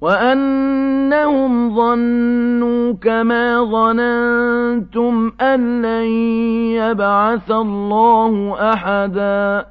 وَأَنَّهُمْ ظَنُّوا كَمَا ظَنَنتُمْ أَن لَّن يَبْعَثَ اللَّهُ أَحَدًا